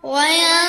我要。